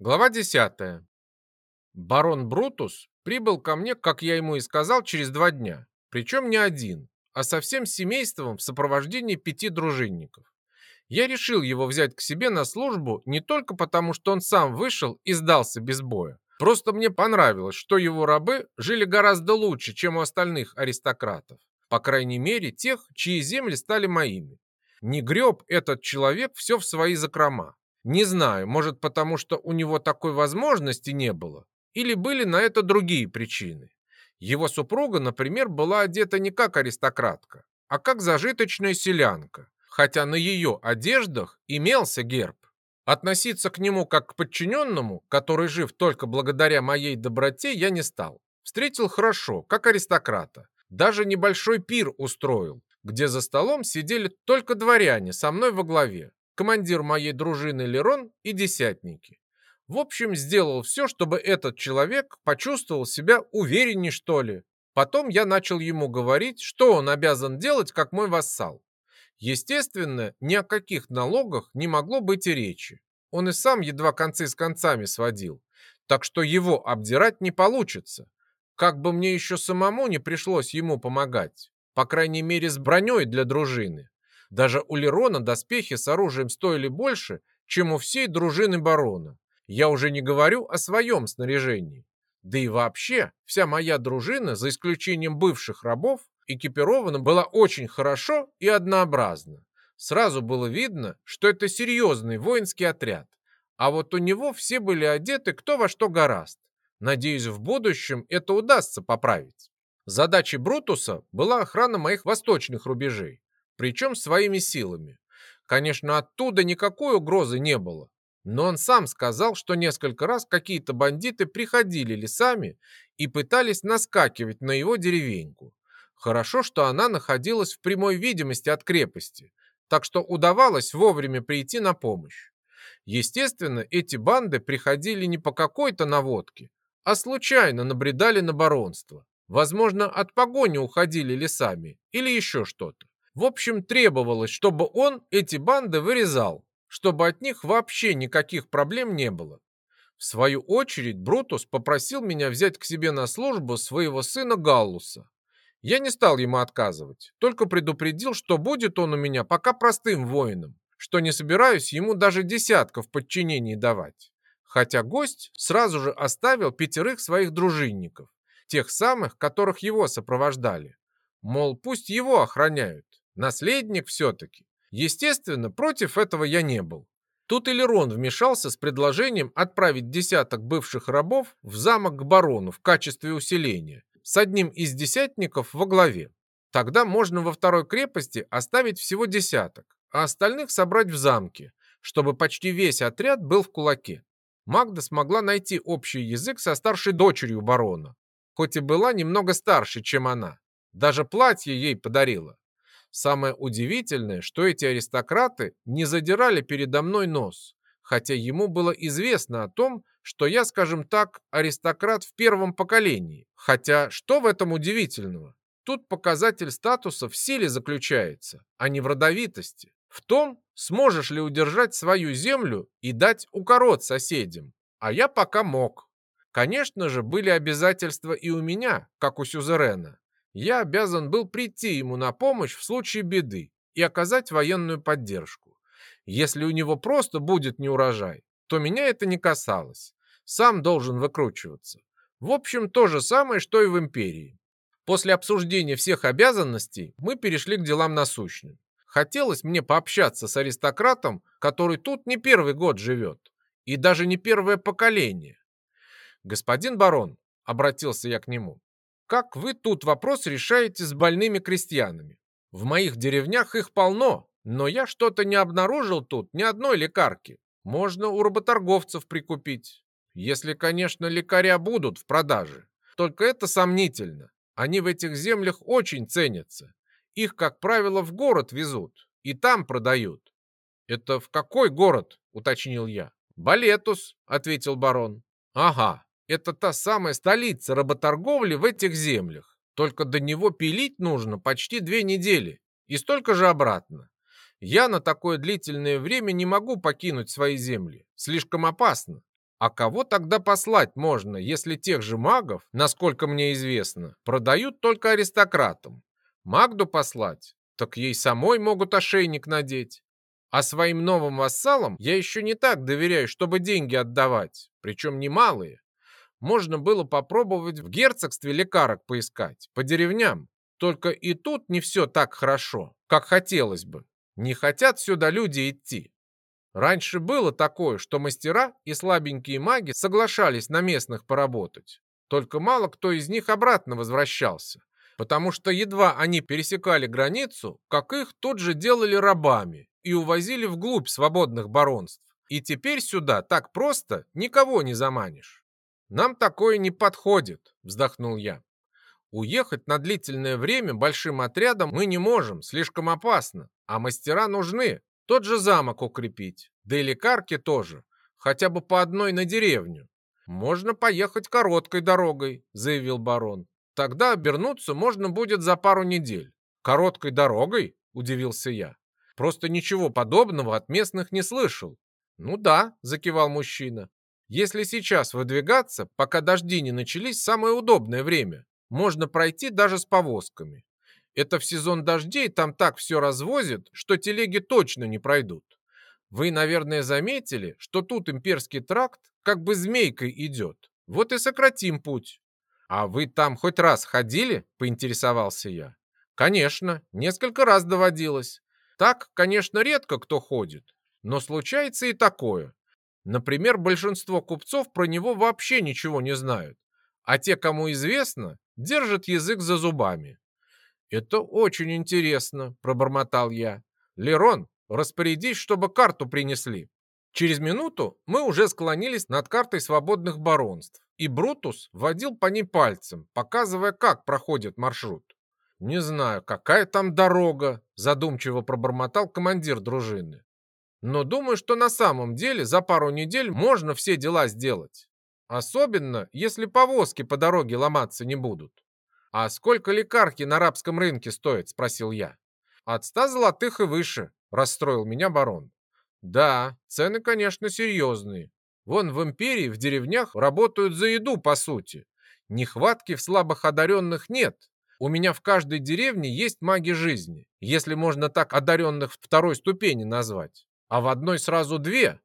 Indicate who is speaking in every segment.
Speaker 1: Глава 10. Барон Брутус прибыл ко мне, как я ему и сказал, через два дня. Причем не один, а со всем семейством в сопровождении пяти дружинников. Я решил его взять к себе на службу не только потому, что он сам вышел и сдался без боя. Просто мне понравилось, что его рабы жили гораздо лучше, чем у остальных аристократов. По крайней мере, тех, чьи земли стали моими. Не греб этот человек все в свои закрома. Не знаю, может потому, что у него такой возможности не было, или были на это другие причины. Его супруга, например, была одета не как аристократка, а как зажиточная селянка, хотя на ее одеждах имелся герб. Относиться к нему как к подчиненному, который жив только благодаря моей доброте, я не стал. Встретил хорошо, как аристократа. Даже небольшой пир устроил, где за столом сидели только дворяне со мной во главе командир моей дружины Лерон и десятники. В общем, сделал все, чтобы этот человек почувствовал себя увереннее, что ли. Потом я начал ему говорить, что он обязан делать, как мой вассал. Естественно, ни о каких налогах не могло быть и речи. Он и сам едва концы с концами сводил, так что его обдирать не получится. Как бы мне еще самому не пришлось ему помогать, по крайней мере с броней для дружины. Даже у Лерона доспехи с оружием стоили больше, чем у всей дружины барона. Я уже не говорю о своем снаряжении. Да и вообще, вся моя дружина, за исключением бывших рабов, экипирована была очень хорошо и однообразно. Сразу было видно, что это серьезный воинский отряд. А вот у него все были одеты кто во что гораст. Надеюсь, в будущем это удастся поправить. Задачей Брутуса была охрана моих восточных рубежей причем своими силами. Конечно, оттуда никакой угрозы не было, но он сам сказал, что несколько раз какие-то бандиты приходили лесами и пытались наскакивать на его деревеньку. Хорошо, что она находилась в прямой видимости от крепости, так что удавалось вовремя прийти на помощь. Естественно, эти банды приходили не по какой-то наводке, а случайно набредали на баронство. Возможно, от погони уходили лесами или еще что-то. В общем, требовалось, чтобы он эти банды вырезал, чтобы от них вообще никаких проблем не было. В свою очередь Брутус попросил меня взять к себе на службу своего сына Галлуса. Я не стал ему отказывать, только предупредил, что будет он у меня пока простым воином, что не собираюсь ему даже десятков подчинений давать. Хотя гость сразу же оставил пятерых своих дружинников, тех самых, которых его сопровождали. Мол, пусть его охраняют. Наследник все-таки. Естественно, против этого я не был. Тут Элерон вмешался с предложением отправить десяток бывших рабов в замок к барону в качестве усиления, с одним из десятников во главе. Тогда можно во второй крепости оставить всего десяток, а остальных собрать в замке, чтобы почти весь отряд был в кулаке. Магда смогла найти общий язык со старшей дочерью барона, хоть и была немного старше, чем она. Даже платье ей подарила. Самое удивительное, что эти аристократы не задирали передо мной нос, хотя ему было известно о том, что я, скажем так, аристократ в первом поколении. Хотя что в этом удивительного? Тут показатель статуса в силе заключается, а не в родовитости. В том, сможешь ли удержать свою землю и дать укорот соседям. А я пока мог. Конечно же, были обязательства и у меня, как у сюзерена я обязан был прийти ему на помощь в случае беды и оказать военную поддержку. Если у него просто будет неурожай, то меня это не касалось. Сам должен выкручиваться. В общем, то же самое, что и в империи. После обсуждения всех обязанностей мы перешли к делам насущным. Хотелось мне пообщаться с аристократом, который тут не первый год живет, и даже не первое поколение. «Господин барон», — обратился я к нему, как вы тут вопрос решаете с больными крестьянами? В моих деревнях их полно, но я что-то не обнаружил тут ни одной лекарки. Можно у работорговцев прикупить. Если, конечно, лекаря будут в продаже. Только это сомнительно. Они в этих землях очень ценятся. Их, как правило, в город везут и там продают. «Это в какой город?» — уточнил я. «Балетус», — ответил барон. «Ага, это та самая столица работорговли в этих землях. Только до него пилить нужно почти две недели и столько же обратно. Я на такое длительное время не могу покинуть свои земли. Слишком опасно. А кого тогда послать можно, если тех же магов, насколько мне известно, продают только аристократам? Магду послать? Так ей самой могут ошейник надеть. А своим новым вассалам я еще не так доверяю, чтобы деньги отдавать, причем немалые. Можно было попробовать в герцогстве лекарок поискать, по деревням. Только и тут не все так хорошо, как хотелось бы. Не хотят сюда люди идти. Раньше было такое, что мастера и слабенькие маги соглашались на местных поработать. Только мало кто из них обратно возвращался, потому что едва они пересекали границу, как их тут же делали рабами и увозили вглубь свободных баронств. И теперь сюда так просто никого не заманишь. «Нам такое не подходит», — вздохнул я. «Уехать на длительное время большим отрядом мы не можем, слишком опасно, а мастера нужны, тот же замок укрепить, да и лекарки тоже, хотя бы по одной на деревню. Можно поехать короткой дорогой», — заявил барон. «Тогда обернуться можно будет за пару недель». «Короткой дорогой?» — удивился я. «Просто ничего подобного от местных не слышал». «Ну да», — закивал мужчина. Если сейчас выдвигаться, пока дожди не начались, самое удобное время. Можно пройти даже с повозками. Это в сезон дождей там так все развозят, что телеги точно не пройдут. Вы, наверное, заметили, что тут имперский тракт как бы змейкой идет. Вот и сократим путь. А вы там хоть раз ходили? Поинтересовался я. Конечно, несколько раз доводилось. Так, конечно, редко кто ходит. Но случается и такое. Например, большинство купцов про него вообще ничего не знают, а те, кому известно, держат язык за зубами. «Это очень интересно», — пробормотал я. «Лерон, распорядись, чтобы карту принесли». Через минуту мы уже склонились над картой свободных баронств, и Брутус водил по ней пальцем, показывая, как проходит маршрут. «Не знаю, какая там дорога», — задумчиво пробормотал командир дружины. Но думаю, что на самом деле за пару недель можно все дела сделать. Особенно, если повозки по дороге ломаться не будут. «А сколько лекарки на арабском рынке стоят?» – спросил я. «От ста золотых и выше», – расстроил меня барон. «Да, цены, конечно, серьезные. Вон в империи, в деревнях работают за еду, по сути. Нехватки в слабых одаренных нет. У меня в каждой деревне есть маги жизни, если можно так одаренных второй ступени назвать а в одной сразу две.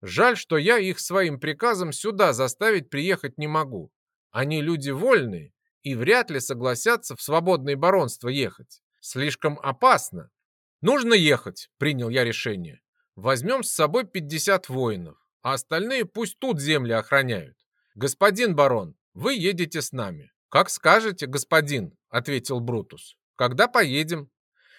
Speaker 1: Жаль, что я их своим приказом сюда заставить приехать не могу. Они люди вольные и вряд ли согласятся в свободное баронство ехать. Слишком опасно. Нужно ехать, принял я решение. Возьмем с собой 50 воинов, а остальные пусть тут земли охраняют. Господин барон, вы едете с нами. Как скажете, господин, ответил Брутус. Когда поедем?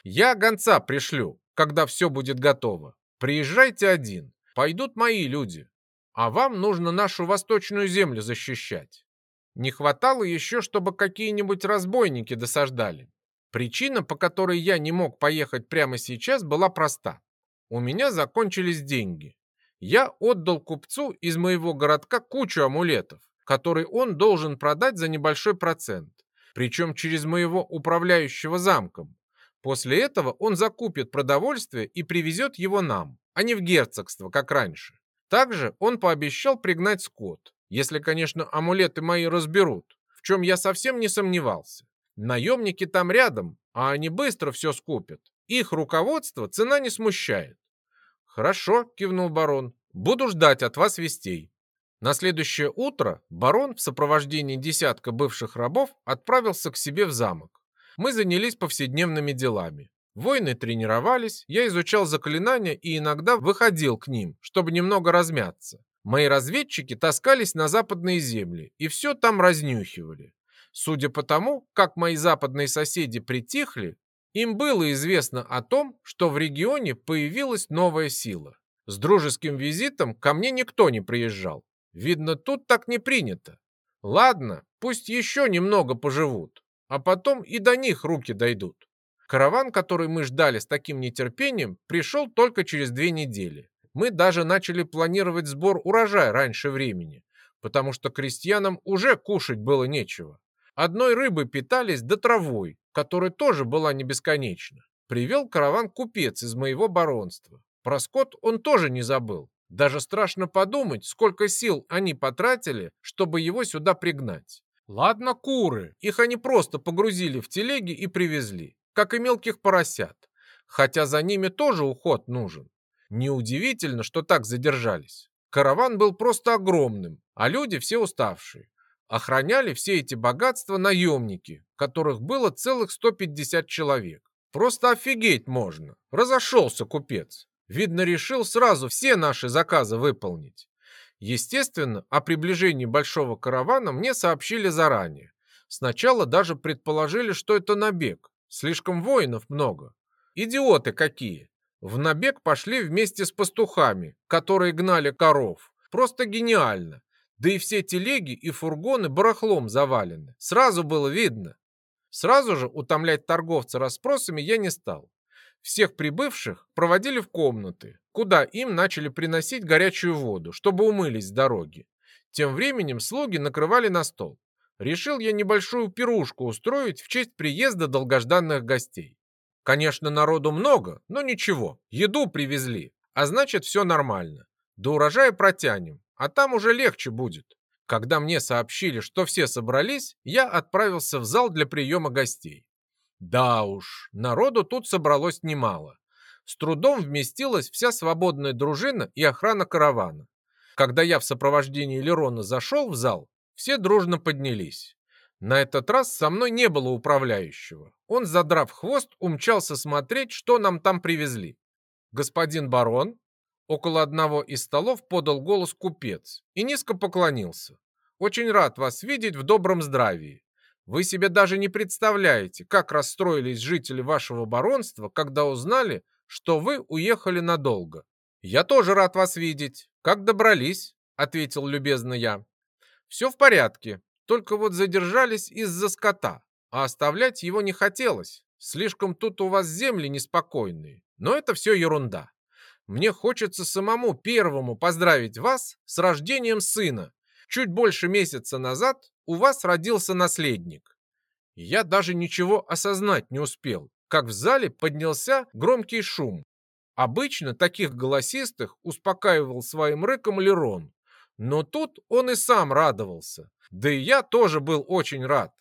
Speaker 1: Я гонца пришлю, когда все будет готово. Приезжайте один, пойдут мои люди, а вам нужно нашу восточную землю защищать. Не хватало еще, чтобы какие-нибудь разбойники досаждали. Причина, по которой я не мог поехать прямо сейчас, была проста. У меня закончились деньги. Я отдал купцу из моего городка кучу амулетов, которые он должен продать за небольшой процент, причем через моего управляющего замком. После этого он закупит продовольствие и привезет его нам, а не в герцогство, как раньше. Также он пообещал пригнать скот, если, конечно, амулеты мои разберут, в чем я совсем не сомневался. Наемники там рядом, а они быстро все скупят. Их руководство цена не смущает. «Хорошо», — кивнул барон, — «буду ждать от вас вестей». На следующее утро барон в сопровождении десятка бывших рабов отправился к себе в замок мы занялись повседневными делами. Воины тренировались, я изучал заклинания и иногда выходил к ним, чтобы немного размяться. Мои разведчики таскались на западные земли и все там разнюхивали. Судя по тому, как мои западные соседи притихли, им было известно о том, что в регионе появилась новая сила. С дружеским визитом ко мне никто не приезжал. Видно, тут так не принято. Ладно, пусть еще немного поживут а потом и до них руки дойдут. Караван, который мы ждали с таким нетерпением, пришел только через две недели. Мы даже начали планировать сбор урожая раньше времени, потому что крестьянам уже кушать было нечего. Одной рыбы питались до травой, которая тоже была не бесконечна. Привел караван купец из моего баронства. Про скот он тоже не забыл. Даже страшно подумать, сколько сил они потратили, чтобы его сюда пригнать. Ладно, куры, их они просто погрузили в телеги и привезли, как и мелких поросят. Хотя за ними тоже уход нужен. Неудивительно, что так задержались. Караван был просто огромным, а люди все уставшие. Охраняли все эти богатства наемники, которых было целых 150 человек. Просто офигеть можно. Разошелся купец. Видно, решил сразу все наши заказы выполнить. Естественно, о приближении большого каравана мне сообщили заранее. Сначала даже предположили, что это набег. Слишком воинов много. Идиоты какие. В набег пошли вместе с пастухами, которые гнали коров. Просто гениально. Да и все телеги и фургоны барахлом завалены. Сразу было видно. Сразу же утомлять торговца расспросами я не стал. Всех прибывших проводили в комнаты, куда им начали приносить горячую воду, чтобы умылись с дороги. Тем временем слуги накрывали на стол. Решил я небольшую пирушку устроить в честь приезда долгожданных гостей. Конечно, народу много, но ничего, еду привезли, а значит все нормально. До урожая протянем, а там уже легче будет. Когда мне сообщили, что все собрались, я отправился в зал для приема гостей. Да уж, народу тут собралось немало. С трудом вместилась вся свободная дружина и охрана каравана. Когда я в сопровождении Лерона зашел в зал, все дружно поднялись. На этот раз со мной не было управляющего. Он, задрав хвост, умчался смотреть, что нам там привезли. «Господин барон?» Около одного из столов подал голос купец и низко поклонился. «Очень рад вас видеть в добром здравии. Вы себе даже не представляете, как расстроились жители вашего баронства, когда узнали, что вы уехали надолго. Я тоже рад вас видеть. Как добрались?» — ответил любезно я. «Все в порядке, только вот задержались из-за скота, а оставлять его не хотелось. Слишком тут у вас земли неспокойные, но это все ерунда. Мне хочется самому первому поздравить вас с рождением сына. Чуть больше месяца назад у вас родился наследник. Я даже ничего осознать не успел, как в зале поднялся громкий шум. Обычно таких голосистых успокаивал своим рыком Лерон. Но тут он и сам радовался. Да и я тоже был очень рад.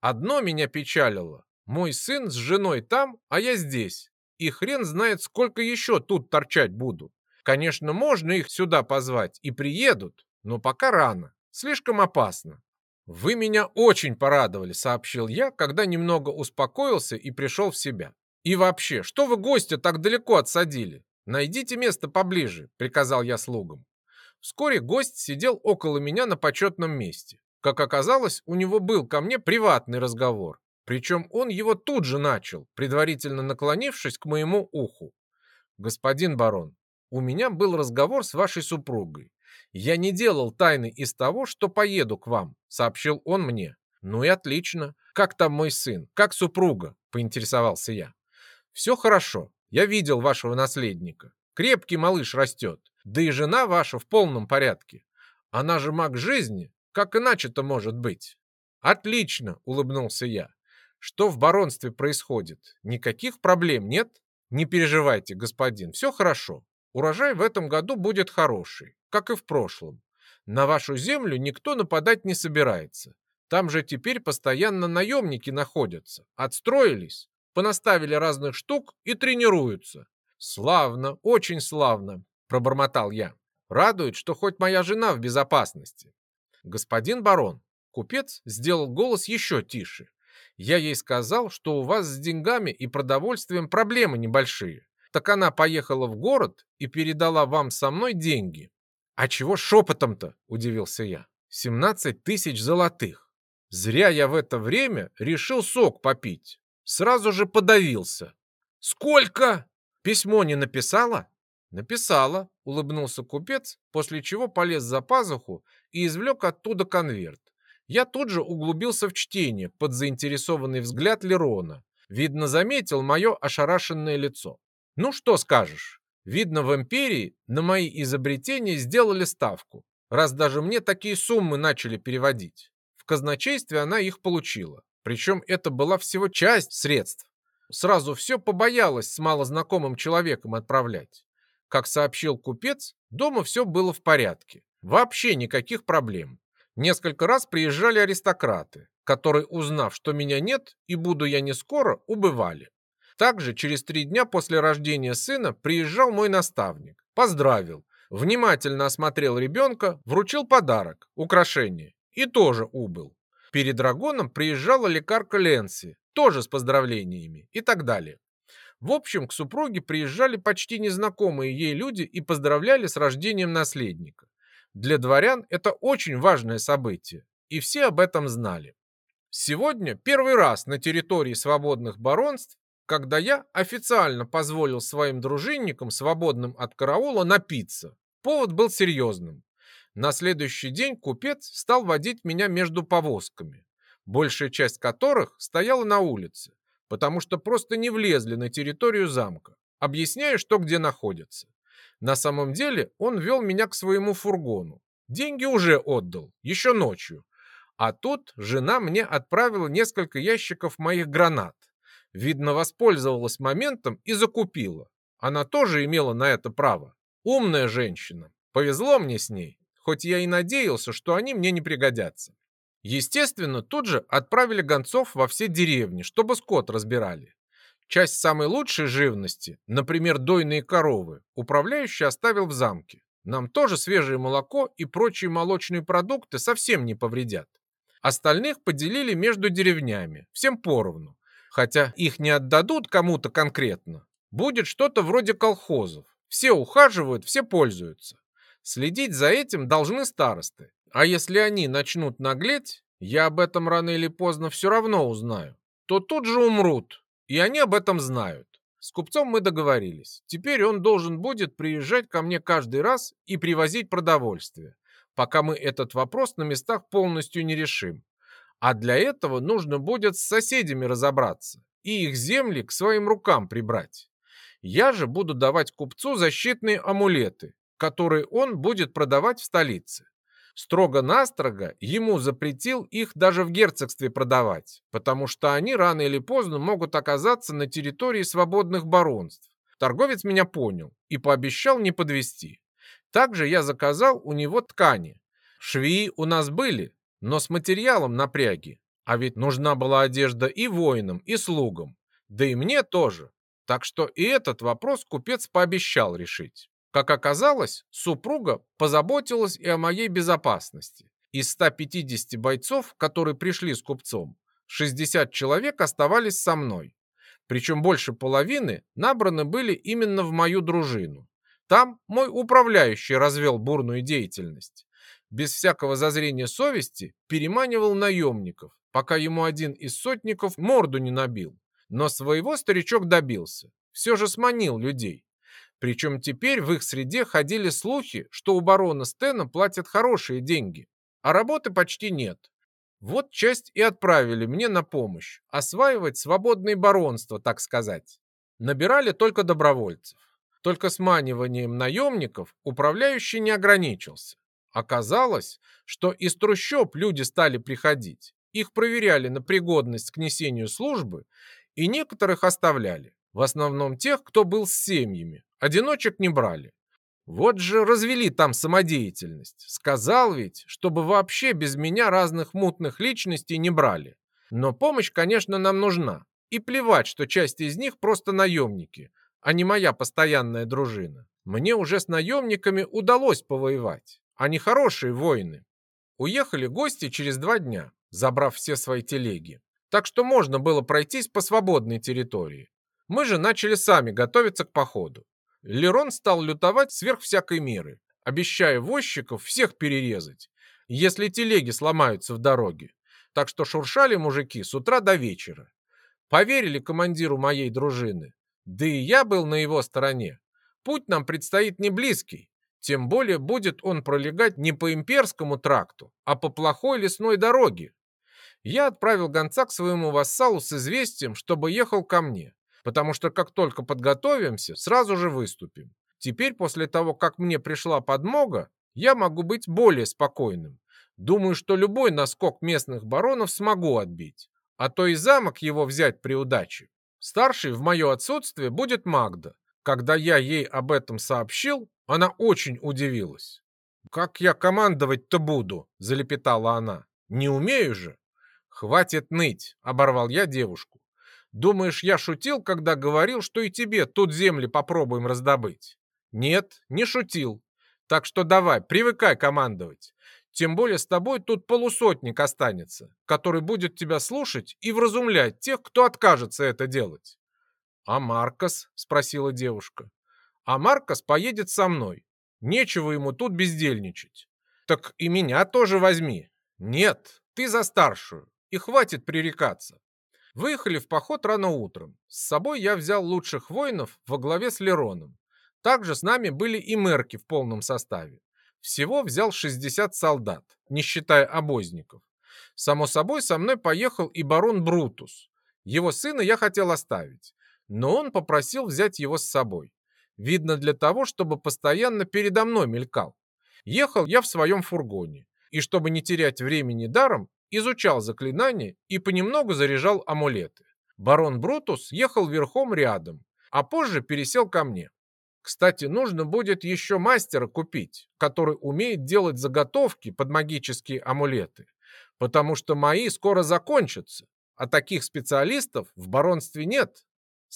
Speaker 1: Одно меня печалило. Мой сын с женой там, а я здесь и хрен знает, сколько еще тут торчать буду. Конечно, можно их сюда позвать и приедут, но пока рано, слишком опасно. «Вы меня очень порадовали», — сообщил я, когда немного успокоился и пришел в себя. «И вообще, что вы гостя так далеко отсадили? Найдите место поближе», — приказал я слугам. Вскоре гость сидел около меня на почетном месте. Как оказалось, у него был ко мне приватный разговор, причем он его тут же начал, предварительно наклонившись к моему уху. «Господин барон, у меня был разговор с вашей супругой. Я не делал тайны из того, что поеду к вам», — сообщил он мне. «Ну и отлично. Как там мой сын? Как супруга?» — поинтересовался я. «Все хорошо. Я видел вашего наследника. Крепкий малыш растет. Да и жена ваша в полном порядке. Она же маг жизни. Как иначе-то может быть?» «Отлично!» — улыбнулся я. Что в баронстве происходит? Никаких проблем нет? Не переживайте, господин, все хорошо. Урожай в этом году будет хороший, как и в прошлом. На вашу землю никто нападать не собирается. Там же теперь постоянно наемники находятся. Отстроились, понаставили разных штук и тренируются. Славно, очень славно, пробормотал я. Радует, что хоть моя жена в безопасности. Господин барон, купец сделал голос еще тише. Я ей сказал, что у вас с деньгами и продовольствием проблемы небольшие. Так она поехала в город и передала вам со мной деньги. А чего шепотом-то, удивился я. 17 тысяч золотых. Зря я в это время решил сок попить. Сразу же подавился. Сколько? Письмо не написала? Написала, улыбнулся купец, после чего полез за пазуху и извлек оттуда конверт. Я тут же углубился в чтение под заинтересованный взгляд Лерона. Видно, заметил мое ошарашенное лицо. Ну что скажешь? Видно, в империи на мои изобретения сделали ставку, раз даже мне такие суммы начали переводить. В казначействе она их получила. Причем это была всего часть средств. Сразу все побоялась с малознакомым человеком отправлять. Как сообщил купец, дома все было в порядке. Вообще никаких проблем. Несколько раз приезжали аристократы, которые, узнав, что меня нет и буду я не скоро, убывали. Также через три дня после рождения сына приезжал мой наставник, поздравил, внимательно осмотрел ребенка, вручил подарок, украшение и тоже убыл. Перед Драгоном приезжала лекарка Ленси, тоже с поздравлениями и так далее. В общем, к супруге приезжали почти незнакомые ей люди и поздравляли с рождением наследника. Для дворян это очень важное событие, и все об этом знали. Сегодня первый раз на территории свободных баронств, когда я официально позволил своим дружинникам, свободным от караула, напиться. Повод был серьезным. На следующий день купец стал водить меня между повозками, большая часть которых стояла на улице, потому что просто не влезли на территорию замка, объясняя, что где находится. На самом деле он вел меня к своему фургону. Деньги уже отдал, еще ночью. А тут жена мне отправила несколько ящиков моих гранат. Видно, воспользовалась моментом и закупила. Она тоже имела на это право. Умная женщина. Повезло мне с ней хоть я и надеялся, что они мне не пригодятся. Естественно, тут же отправили гонцов во все деревни, чтобы скот разбирали. Часть самой лучшей живности, например, дойные коровы, управляющий оставил в замке. Нам тоже свежее молоко и прочие молочные продукты совсем не повредят. Остальных поделили между деревнями, всем поровну. Хотя их не отдадут кому-то конкретно. Будет что-то вроде колхозов. Все ухаживают, все пользуются. Следить за этим должны старосты. А если они начнут наглеть, я об этом рано или поздно все равно узнаю, то тут же умрут. И они об этом знают. С купцом мы договорились. Теперь он должен будет приезжать ко мне каждый раз и привозить продовольствие, пока мы этот вопрос на местах полностью не решим. А для этого нужно будет с соседями разобраться и их земли к своим рукам прибрать. Я же буду давать купцу защитные амулеты, которые он будет продавать в столице. Строго-настрого ему запретил их даже в герцогстве продавать, потому что они рано или поздно могут оказаться на территории свободных баронств. Торговец меня понял и пообещал не подвести. Также я заказал у него ткани. Швеи у нас были, но с материалом напряги. А ведь нужна была одежда и воинам, и слугам. Да и мне тоже. Так что и этот вопрос купец пообещал решить. Как оказалось, супруга позаботилась и о моей безопасности. Из 150 бойцов, которые пришли с купцом, 60 человек оставались со мной. Причем больше половины набраны были именно в мою дружину. Там мой управляющий развел бурную деятельность. Без всякого зазрения совести переманивал наемников, пока ему один из сотников морду не набил. Но своего старичок добился. Все же сманил людей. Причем теперь в их среде ходили слухи, что у барона Стена платят хорошие деньги, а работы почти нет. Вот часть и отправили мне на помощь, осваивать свободные баронства, так сказать. Набирали только добровольцев. Только сманиванием наемников управляющий не ограничился. Оказалось, что из трущоб люди стали приходить. Их проверяли на пригодность к несению службы и некоторых оставляли. В основном тех, кто был с семьями, одиночек не брали. Вот же развели там самодеятельность. Сказал ведь, чтобы вообще без меня разных мутных личностей не брали. Но помощь, конечно, нам нужна. И плевать, что часть из них просто наемники, а не моя постоянная дружина. Мне уже с наемниками удалось повоевать. Они хорошие воины. Уехали гости через два дня, забрав все свои телеги. Так что можно было пройтись по свободной территории. Мы же начали сами готовиться к походу. Лерон стал лютовать сверх всякой меры, обещая возчиков всех перерезать, если телеги сломаются в дороге. Так что шуршали мужики с утра до вечера. Поверили командиру моей дружины. Да и я был на его стороне. Путь нам предстоит не близкий. Тем более будет он пролегать не по имперскому тракту, а по плохой лесной дороге. Я отправил гонца к своему вассалу с известием, чтобы ехал ко мне потому что как только подготовимся, сразу же выступим. Теперь, после того, как мне пришла подмога, я могу быть более спокойным. Думаю, что любой наскок местных баронов смогу отбить, а то и замок его взять при удаче. Старший в мое отсутствие будет Магда, Когда я ей об этом сообщил, она очень удивилась. «Как я командовать-то буду?» – залепетала она. «Не умею же». «Хватит ныть», – оборвал я девушку. «Думаешь, я шутил, когда говорил, что и тебе тут земли попробуем раздобыть?» «Нет, не шутил. Так что давай, привыкай командовать. Тем более с тобой тут полусотник останется, который будет тебя слушать и вразумлять тех, кто откажется это делать». «А Маркос?» – спросила девушка. «А Маркос поедет со мной. Нечего ему тут бездельничать». «Так и меня тоже возьми». «Нет, ты за старшую, и хватит пререкаться». Выехали в поход рано утром. С собой я взял лучших воинов во главе с Лероном. Также с нами были и мерки в полном составе. Всего взял 60 солдат, не считая обозников. Само собой, со мной поехал и барон Брутус. Его сына я хотел оставить, но он попросил взять его с собой. Видно для того, чтобы постоянно передо мной мелькал. Ехал я в своем фургоне, и чтобы не терять времени даром, изучал заклинания и понемногу заряжал амулеты. Барон Брутус ехал верхом рядом, а позже пересел ко мне. Кстати, нужно будет еще мастера купить, который умеет делать заготовки под магические амулеты, потому что мои скоро закончатся, а таких специалистов в баронстве нет.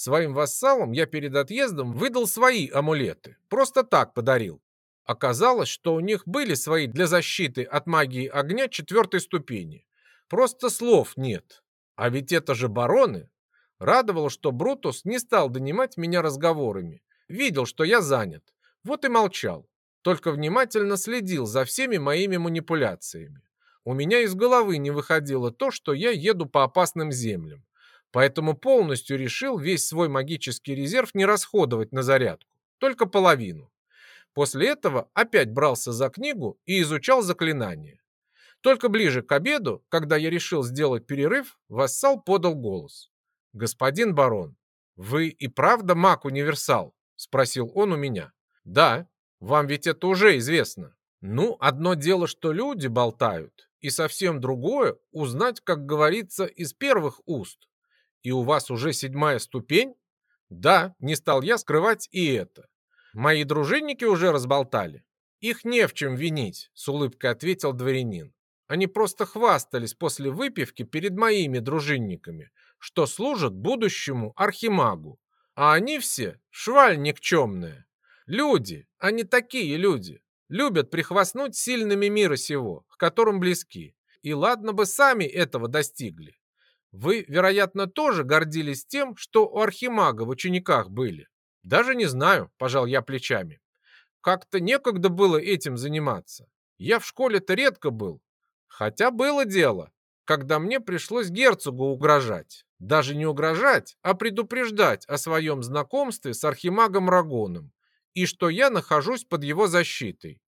Speaker 1: Своим вассалам я перед отъездом выдал свои амулеты, просто так подарил. Оказалось, что у них были свои для защиты от магии огня четвертой ступени. Просто слов нет. А ведь это же бароны. Радовало, что Брутус не стал донимать меня разговорами. Видел, что я занят. Вот и молчал. Только внимательно следил за всеми моими манипуляциями. У меня из головы не выходило то, что я еду по опасным землям. Поэтому полностью решил весь свой магический резерв не расходовать на зарядку. Только половину. После этого опять брался за книгу и изучал заклинания. Только ближе к обеду, когда я решил сделать перерыв, вассал подал голос. «Господин барон, вы и правда маг-универсал?» – спросил он у меня. «Да, вам ведь это уже известно. Ну, одно дело, что люди болтают, и совсем другое – узнать, как говорится, из первых уст. И у вас уже седьмая ступень? Да, не стал я скрывать и это. Мои дружинники уже разболтали. Их не в чем винить, с улыбкой ответил дворянин. Они просто хвастались после выпивки перед моими дружинниками, что служат будущему архимагу. А они все шваль никчемные. Люди, они такие люди. Любят прихвастнуть сильными мира сего, к которым близки. И ладно бы сами этого достигли. Вы, вероятно, тоже гордились тем, что у архимага в учениках были. Даже не знаю, пожал я плечами. Как-то некогда было этим заниматься. Я в школе-то редко был. Хотя было дело, когда мне пришлось герцогу угрожать. Даже не угрожать, а предупреждать о своем знакомстве с архимагом Рагоном и что я нахожусь под его защитой.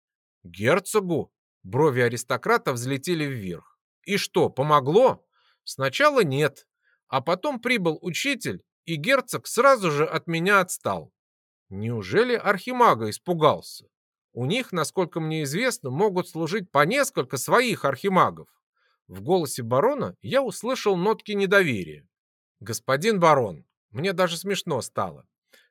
Speaker 1: Герцогу? Брови аристократа взлетели вверх. И что, помогло? Сначала нет, а потом прибыл учитель и герцог сразу же от меня отстал. Неужели архимага испугался? У них, насколько мне известно, могут служить по несколько своих архимагов. В голосе барона я услышал нотки недоверия. «Господин барон, мне даже смешно стало.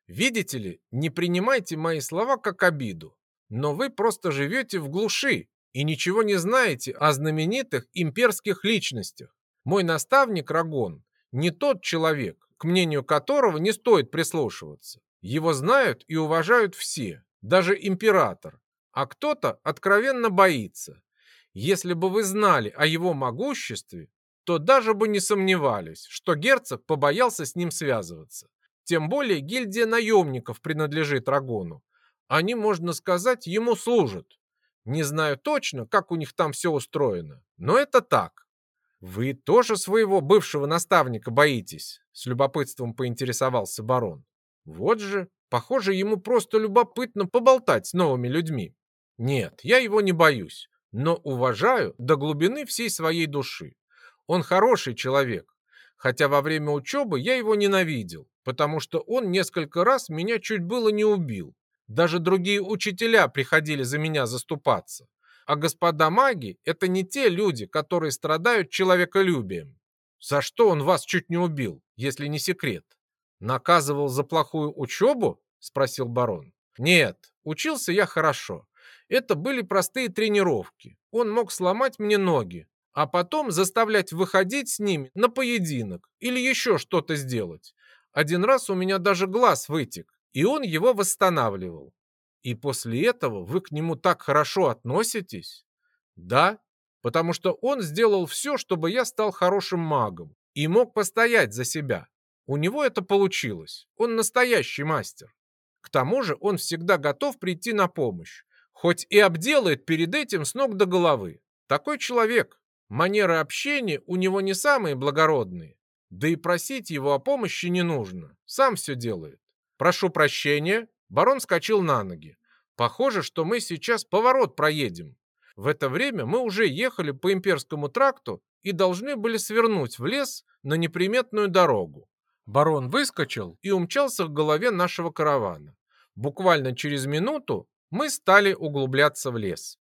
Speaker 1: Видите ли, не принимайте мои слова как обиду, но вы просто живете в глуши и ничего не знаете о знаменитых имперских личностях. Мой наставник Рагон не тот человек, к мнению которого не стоит прислушиваться. Его знают и уважают все, даже император. А кто-то откровенно боится. Если бы вы знали о его могуществе, то даже бы не сомневались, что герцог побоялся с ним связываться. Тем более гильдия наемников принадлежит Рагону. Они, можно сказать, ему служат. Не знаю точно, как у них там все устроено, но это так. «Вы тоже своего бывшего наставника боитесь?» С любопытством поинтересовался барон. «Вот же, похоже, ему просто любопытно поболтать с новыми людьми. Нет, я его не боюсь, но уважаю до глубины всей своей души. Он хороший человек, хотя во время учебы я его ненавидел, потому что он несколько раз меня чуть было не убил. Даже другие учителя приходили за меня заступаться. А господа маги – это не те люди, которые страдают человеколюбием. За что он вас чуть не убил, если не секрет? Наказывал за плохую учебу? спросил барон. Нет, учился я хорошо. Это были простые тренировки. Он мог сломать мне ноги, а потом заставлять выходить с ними на поединок или еще что-то сделать. Один раз у меня даже глаз вытек, и он его восстанавливал. И после этого вы к нему так хорошо относитесь? Да, потому что он сделал все, чтобы я стал хорошим магом и мог постоять за себя. У него это получилось. Он настоящий мастер. К тому же он всегда готов прийти на помощь, хоть и обделает перед этим с ног до головы. Такой человек. Манеры общения у него не самые благородные. Да и просить его о помощи не нужно. Сам все делает. Прошу прощения. Барон скачал на ноги. Похоже, что мы сейчас поворот проедем. В это время мы уже ехали по имперскому тракту и должны были свернуть в лес на неприметную дорогу. Барон выскочил и умчался к голове нашего каравана. Буквально через минуту мы стали углубляться в лес.